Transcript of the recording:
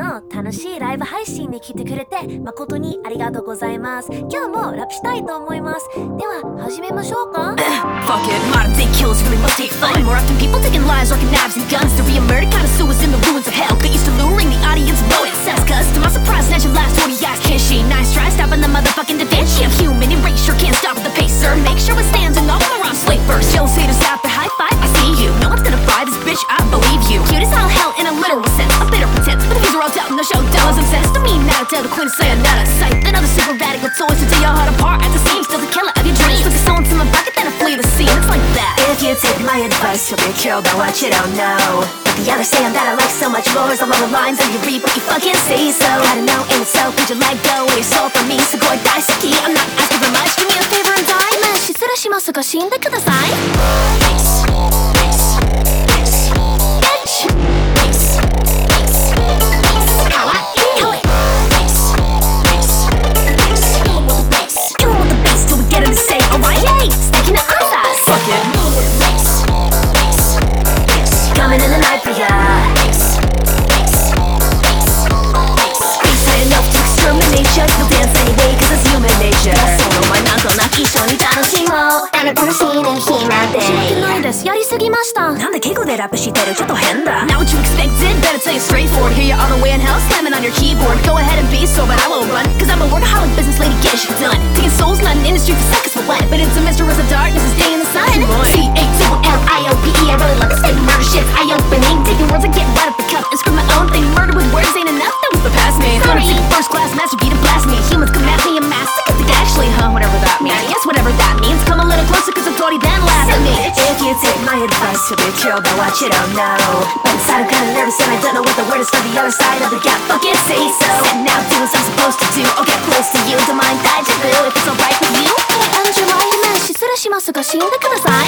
の楽しいライブ配信に来てくれて誠にありがとうございます今日もラップしたいと思いますでは始めましょうか Fuck it, modern day kills really must take fun. More often, people taking lives, rocking knives and guns. To be a murder connoisseur is in the ruins of hell. They used to dollars and cents. To me, now tell the queen to say I'm not a sight. Another super radical toys to tear your heart apart at the seams. Still the killer of your dreams. With the soul into my pocket, then I flee the scene. It's like that. If you take my advice, you'll be killed by what you don't know. But the other saying that I like so much more is along the lines of you reap what you fucking see. So gotta know in itself, could you let go of your soul from me? So go and die, Saki. I'm not asking for much. Do me a favor and die. 今失礼しますが死んでください しもう。あなたの死ぬ日まで。し訳ないですやりすぎましたなんで敬語でラップしてるちょっと変だ Not what you expected, better tell you straightforward. Hear you all the way in hell, slamming on your keyboard. Go ahead and be so, but I won't run. Cause I'm a workaholic business lady, get shit done. Taking souls, not an industry for seconds for what? But it's a mistress of darkness, it's day in the sun. C A T L I O P E. I really love this statement. Murder shit's eye opening. Taking words and getting right up the cup and screw my own thing. Murder with words ain't enough. That was the past me. Sorry. Gonna take a first class master beat and blast me. Humans come at me and mass. Sick of the actually, huh? Whatever that means. I guess whatever that means. Come a little closer, cause I'm 40 then laugh at me. If you take my advice, you'll be killed by what you don't know. But inside I'm kinda nervous and I don't know what the word is from the other side of the gap. Fucking say so. And now do what I'm supposed to do. I'll get close to you. Don't mind I just boo if it's alright with you. アンジュライメン失礼しますが死んでください